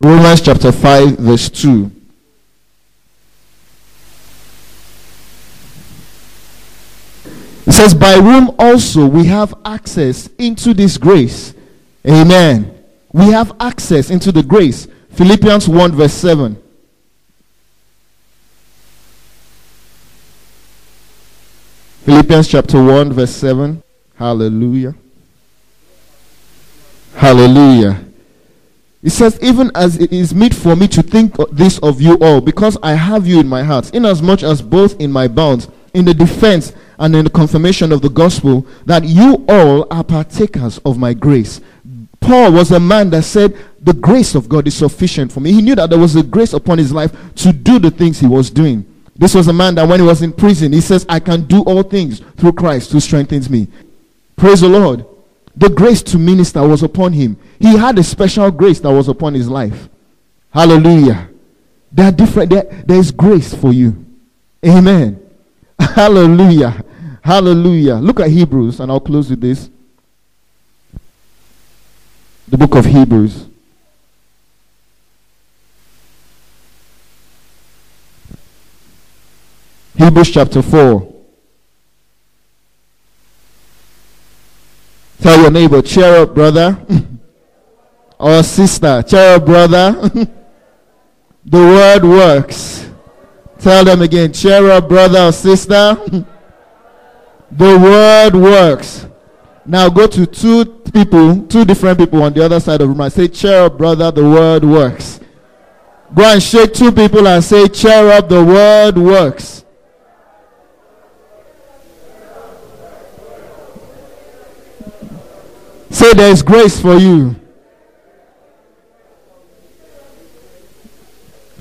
Romans chapter 5, verse 2. It says, By whom also we have access into this grace. Amen. We have access into the grace. Philippians 1, verse 7. Philippians chapter 1, verse 7. Hallelujah. Hallelujah. It says, Even as it is meet for me to think this of you all, because I have you in my heart, inasmuch as both in my bonds, in the defense and in the confirmation of the gospel, that you all are partakers of my grace. Paul was a man that said, The grace of God is sufficient for me. He knew that there was a grace upon his life to do the things he was doing. This was a man that when he was in prison, he says, I can do all things through Christ who strengthens me. Praise the Lord. The grace to minister was upon him. He had a special grace that was upon his life. Hallelujah. There are different, there, there is grace for you. Amen. Hallelujah. Hallelujah. Look at Hebrews, and I'll close with this. The book of Hebrews. Hebrews chapter 4. Tell your neighbor, cheer up, brother. or sister, cheer up, brother. the word works. Tell them again, cheer up, brother or sister. the word works. Now go to two people, two different people on the other side of the room and say, cheer up, brother, the word works. Go and shake two people and say, cheer up, the word works. Say there is grace for you.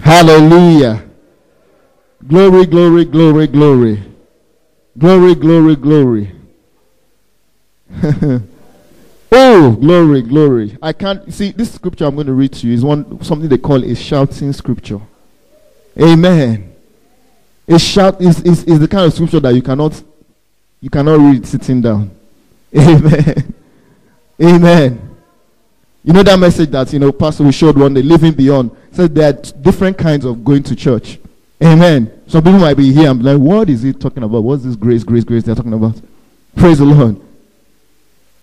Hallelujah. Glory, glory, glory, glory. Glory, glory, glory. oh, glory, glory. I can't see this scripture I'm going to read to you is one something they call a shouting scripture. Amen. A shout is, is, is the kind of scripture that you cannot you cannot read sitting down. Amen. Amen. You know that message that you know Pastor we showed one day, living beyond. Said there are different kinds of going to church. Amen. Some people might be here and be like, what is he talking about? What's this grace, grace, grace they're talking about? Praise the Lord.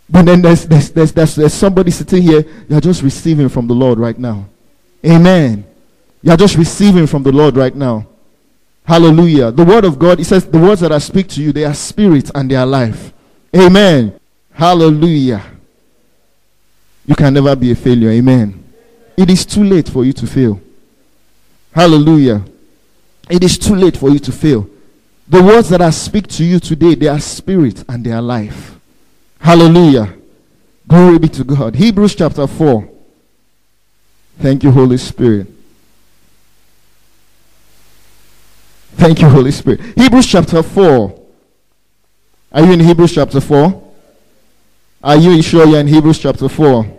But then there's, there's, there's, there's, there's somebody sitting here, you're just receiving from the Lord right now. Amen. You're just receiving from the Lord right now. Hallelujah. The word of God, it says, the words that I speak to you, they are spirit and they are life. Amen. Hallelujah. You can never be a failure. Amen. It is too late for you to fail. Hallelujah. It is too late for you to fail. The words that I speak to you today, they are spirit and they are life. Hallelujah. Glory be to God. Hebrews chapter 4. Thank you, Holy Spirit. Thank you, Holy Spirit. Hebrews chapter 4. Are you in Hebrews chapter 4? Are you sure you're in Hebrews chapter 4?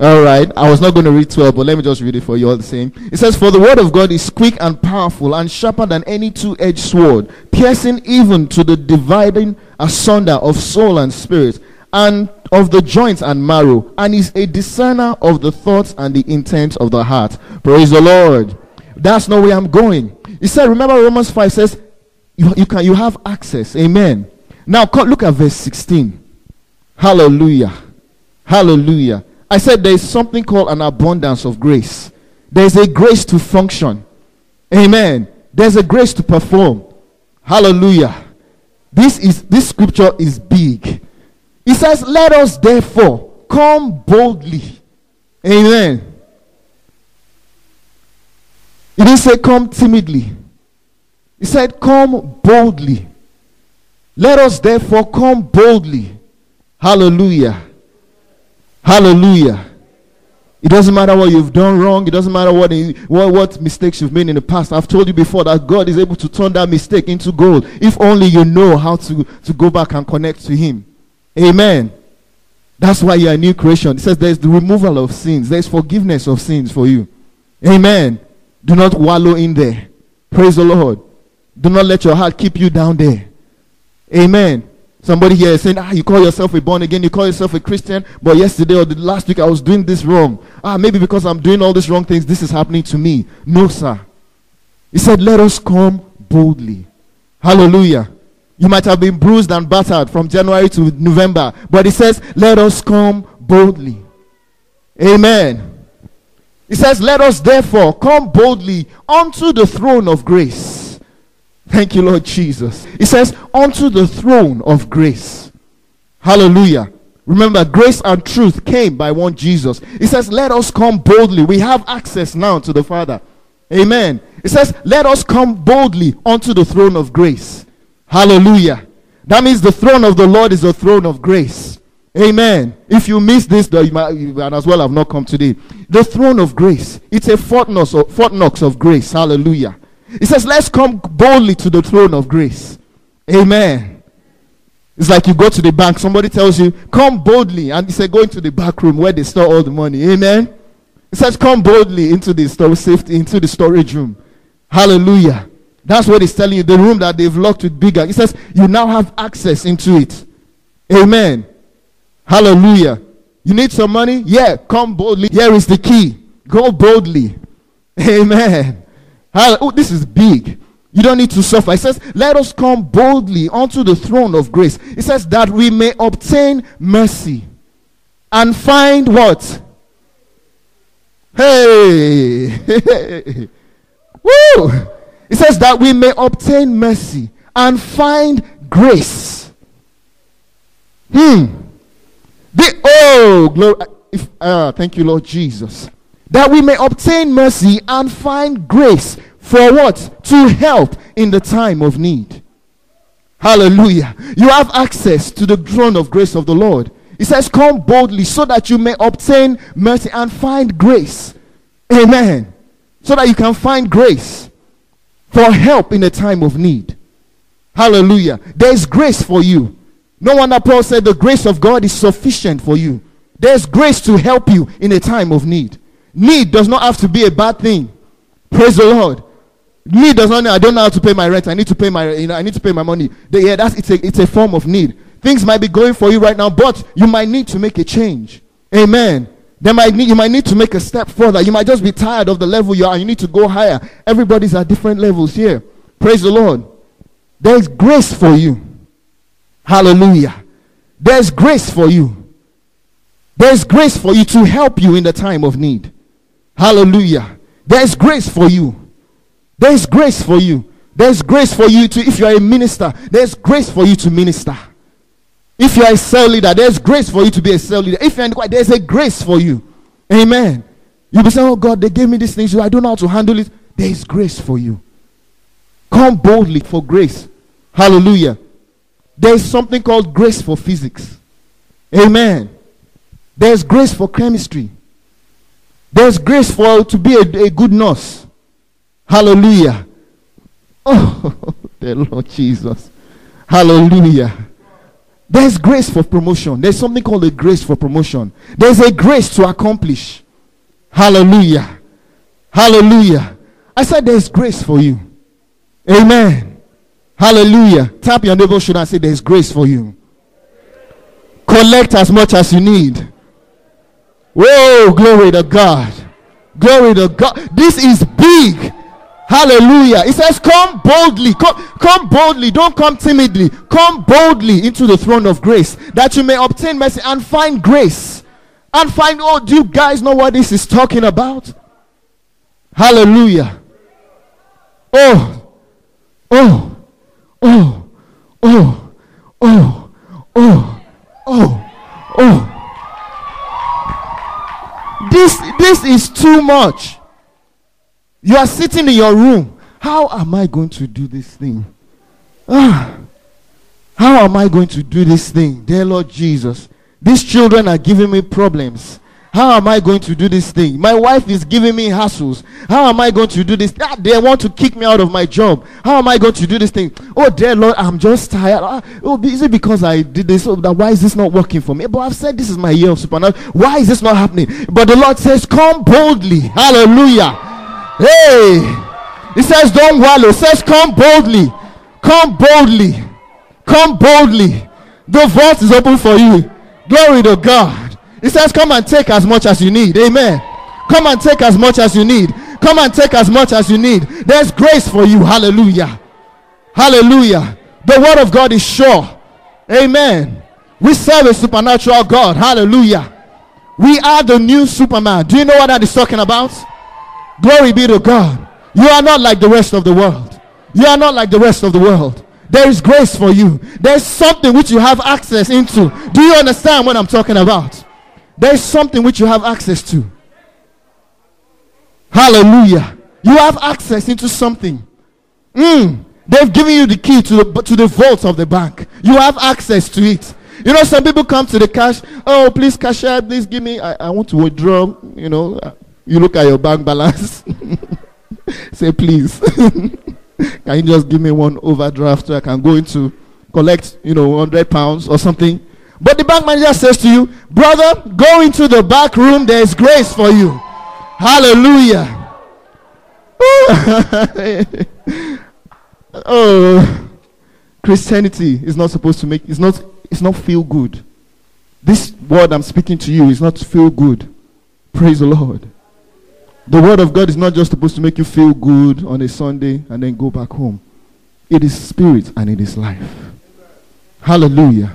All right. I was not going to read 12, but let me just read it for you all the same. It says, For the word of God is quick and powerful and sharper than any two edged sword, piercing even to the dividing asunder of soul and spirit, and of the joints and marrow, and is a discerner of the thoughts and the intent of the heart. Praise the Lord. That's not where I'm going. He said, Remember, Romans 5 says, You, you, can, you have access. Amen. Now, look at verse 16. Hallelujah. Hallelujah. I said there is something called an abundance of grace. There's a grace to function. Amen. There's a grace to perform. Hallelujah. This is this scripture is big. It says, Let us therefore come boldly. Amen. It didn't say come timidly. He said, Come boldly. Let us therefore come boldly. Hallelujah. Hallelujah. It doesn't matter what you've done wrong. It doesn't matter what, what, what mistakes you've made in the past. I've told you before that God is able to turn that mistake into gold if only you know how to, to go back and connect to Him. Amen. That's why you're a new creation. It says there's the removal of sins, there's forgiveness of sins for you. Amen. Do not wallow in there. Praise the Lord. Do not let your heart keep you down there. Amen. Somebody here is saying, ah, you call yourself a born again, you call yourself a Christian, but yesterday or the last week I was doing this wrong. Ah, maybe because I'm doing all these wrong things, this is happening to me. No, sir. He said, let us come boldly. Hallelujah. You might have been bruised and battered from January to November, but he says, let us come boldly. Amen. He says, let us therefore come boldly unto the throne of grace Thank you, Lord Jesus. He says, unto the throne of grace. Hallelujah. Remember, grace and truth came by one Jesus. He says, let us come boldly. We have access now to the Father. Amen. It says, let us come boldly unto the throne of grace. Hallelujah. That means the throne of the Lord is the throne of grace. Amen. If you miss this, though, you might, you might as well have not come today. The throne of grace. It's a Fort Knox of grace. Hallelujah. He says, Let's come boldly to the throne of grace. Amen. It's like you go to the bank, somebody tells you, Come boldly. And he said, Go into the back room where they store all the money. Amen. He says, Come boldly into the store safety, into the storage room. Hallelujah. That's what he's telling you. The room that they've locked with bigger. He says, You now have access into it. Amen. Hallelujah. You need some money? Yeah, come boldly. Here is the key. Go boldly. Amen. Oh, this is big. You don't need to suffer. It says, Let us come boldly unto the throne of grace. It says, That we may obtain mercy and find what? Hey! Woo! It says, That we may obtain mercy and find grace. Hmm. The, oh, glory. If, uh, thank you, Lord Jesus that we may obtain mercy and find grace for what? To help in the time of need. Hallelujah. You have access to the throne of grace of the Lord. He says, Come boldly so that you may obtain mercy and find grace. Amen. So that you can find grace for help in a time of need. Hallelujah. There is grace for you. No wonder Paul said the grace of God is sufficient for you. There's grace to help you in a time of need. Need does not have to be a bad thing. Praise the Lord. Need does not. I don't know how to pay my rent. I need to pay my. You know, I need to pay my money. Yeah, that's it's a it's a form of need. Things might be going for you right now, but you might need to make a change. Amen. There might need, you might need to make a step further. You might just be tired of the level you are, you need to go higher. Everybody's at different levels here. Praise the Lord. There's grace for you. Hallelujah. There's grace for you. There's grace for you to help you in the time of need. Hallelujah. There's grace for you. There's grace for you. There's grace for you to, if you are a minister, there's grace for you to minister. If you are a cell leader, there's grace for you to be a cell leader. If you're in the there's a grace for you. Amen. You'll be saying, Oh God, they gave me these things, so I don't know how to handle it. There is grace for you. Come boldly for grace. Hallelujah. There is something called grace for physics. Amen. There's grace for chemistry. There's grace for to be a, a good nurse. Hallelujah. Oh, the Lord Jesus. Hallelujah. There's grace for promotion. There's something called a grace for promotion. There's a grace to accomplish. Hallelujah. Hallelujah. I said there's grace for you. Amen. Hallelujah. Tap your neighbor should I say there's grace for you. Collect as much as you need. Whoa, glory to God. Glory to God. This is big. Hallelujah. It says, Come boldly. Come, come boldly. Don't come timidly. Come boldly into the throne of grace that you may obtain mercy and find grace. And find, oh, do you guys know what this is talking about? Hallelujah. Oh, oh, oh, oh, oh, oh, oh, oh. oh. This, this is too much. You are sitting in your room. How am I going to do this thing? Ah, how am I going to do this thing? Dear Lord Jesus, these children are giving me problems. How am I going to do this thing? My wife is giving me hassles. How am I going to do this? Ah, they want to kick me out of my job. How am I going to do this thing? Oh, dear Lord, I'm just tired. Ah, oh, is it because I did this? Oh, why is this not working for me? But I've said this is my year of supernatural. Why is this not happening? But the Lord says, Come boldly. Hallelujah. Hey. He says, Don't wallow. He says, Come boldly. Come boldly. Come boldly. The vault is open for you. Glory to God. He says, Come and take as much as you need. Amen. Come and take as much as you need. Come and take as much as you need. There's grace for you. Hallelujah. Hallelujah. The word of God is sure. Amen. We serve a supernatural God. Hallelujah. We are the new Superman. Do you know what that is talking about? Glory be to God. You are not like the rest of the world. You are not like the rest of the world. There is grace for you. There's something which you have access into. Do you understand what I'm talking about? There is something which you have access to. Hallelujah. You have access into something. Mm. They've given you the key to the, to the vault of the bank. You have access to it. You know, some people come to the cash. Oh, please, cashier, please give me. I, I want to withdraw. You know, you look at your bank balance. Say, please, can you just give me one overdraft so I can go into collect, you know, 100 pounds or something? But the bank manager says to you, brother, go into the back room. There is grace for you. Hallelujah. oh, Christianity is not supposed to make, it's not, it's not feel good. This word I'm speaking to you is not feel good. Praise the Lord. The word of God is not just supposed to make you feel good on a Sunday and then go back home. It is spirit and it is life. Hallelujah.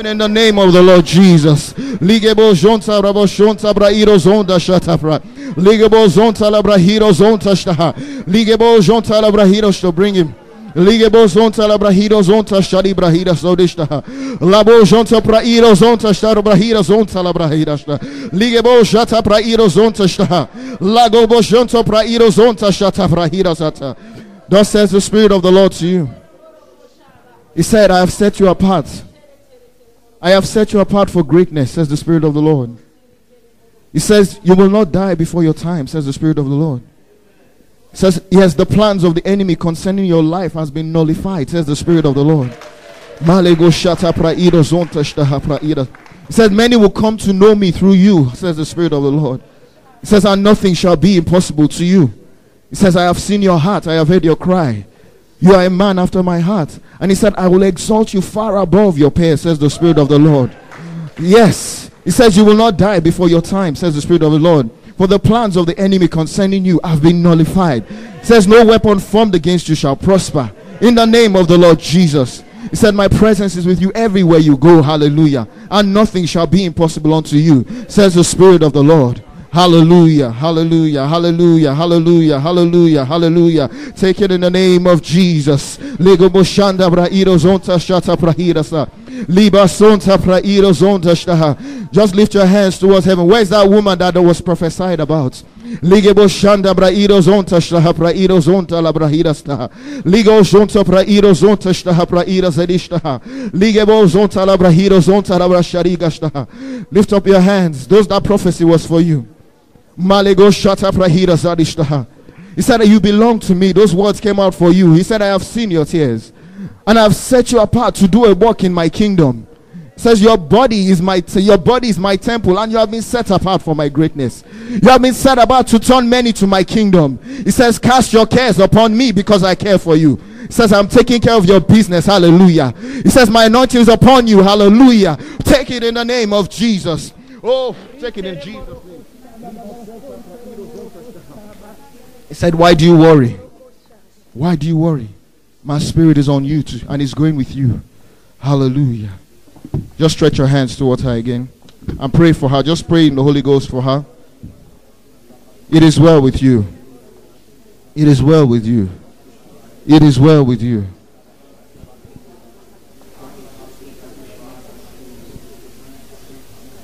even in the name of the Lord Jesus. Ligebo zonta rabo shonta brairo zonda shatapra. Ligebo zonta labrahiro zonta shtaha. Ligebo zonta labrahiro to bring him. Ligebo zonta labrahiro zonta shari brahira sodishtaha. Labo zonta prairo zonta shtar brahira zonta labrahira shta. Ligebo shata prairo zonta shtaha. Lagobo zonta prairo zonta shata brahira sata. Thus says the Spirit of the Lord to you. He said, I have set you apart I have set you apart for greatness, says the Spirit of the Lord. He says, You will not die before your time, says the Spirit of the Lord. He says, Yes, the plans of the enemy concerning your life has been nullified, says the Spirit of the Lord. He says, Many will come to know me through you, says the Spirit of the Lord. He says, And nothing shall be impossible to you. He says, I have seen your heart, I have heard your cry. You are a man after my heart. And he said, I will exalt you far above your peers, says the Spirit of the Lord. Yes. He says, You will not die before your time, says the Spirit of the Lord. For the plans of the enemy concerning you have been nullified. Says, No weapon formed against you shall prosper. In the name of the Lord Jesus. He said, My presence is with you everywhere you go. Hallelujah. And nothing shall be impossible unto you, says the Spirit of the Lord. Hallelujah, hallelujah, hallelujah, hallelujah, hallelujah, hallelujah. Take it in the name of Jesus. Liba sonta Just lift your hands towards heaven. Where's that woman that was prophesied about? Ligebo shanda brairo zonta shtaha prairo zonta la brahira. Ligo zonta prairo zonta shtaha praira zedishtaha. Ligebo zonta la brahiro zonta la brashariga shtaha. Lift up your hands. Those that prophecy was for you. Malego shata prahira zadishtaha. He said that you belong to me. Those words came out for you. He said, I have seen your tears. And I have set you apart to do a work in my kingdom. He says your body is my your body is my temple, and you have been set apart for my greatness. You have been set apart to turn many to my kingdom. He says, Cast your cares upon me because I care for you. He says, I'm taking care of your business. Hallelujah. He says, My anointing is upon you. Hallelujah. Take it in the name of Jesus. Oh, take it in Jesus' name. He said, Why do you worry? Why do you worry? My spirit is on you too, and it's going with you. Hallelujah. Just stretch your hands towards her again and pray for her. Just pray in the Holy Ghost for her. It is well with you. It is well with you. It is well with you.